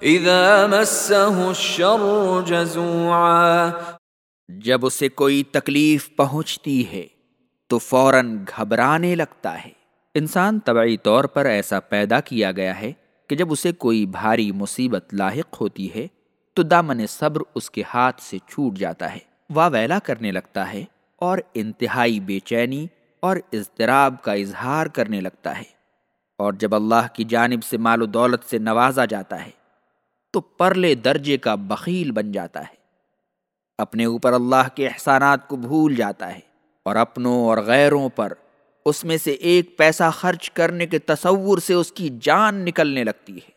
اذا مسه الشر جزوعا جب اسے کوئی تکلیف پہنچتی ہے تو فوراً گھبرانے لگتا ہے۔ انسان طبعی طور پر ایسا پیدا کیا گیا ہے کہ جب اسے کوئی بھاری مصیبت لاحق ہوتی ہے تو دامن صبر اس کے ہاتھ سے چھوٹ جاتا ہے۔ واویلا کرنے لگتا ہے اور انتہائی بے چینی اور اضطراب کا اظہار کرنے لگتا ہے۔ اور جب اللہ کی جانب سے مال و دولت سے نوازا جاتا ہے تو پرلے درجے کا بخیل بن جاتا ہے۔ اپنے اوپر اللہ کے احسانات کو بھول جاتا ہے اور اپنوں اور غیروں پر اس میں سے ایک پیسہ خرچ کرنے کے تصور سے اس کی جان نکلنے لگتی ہے۔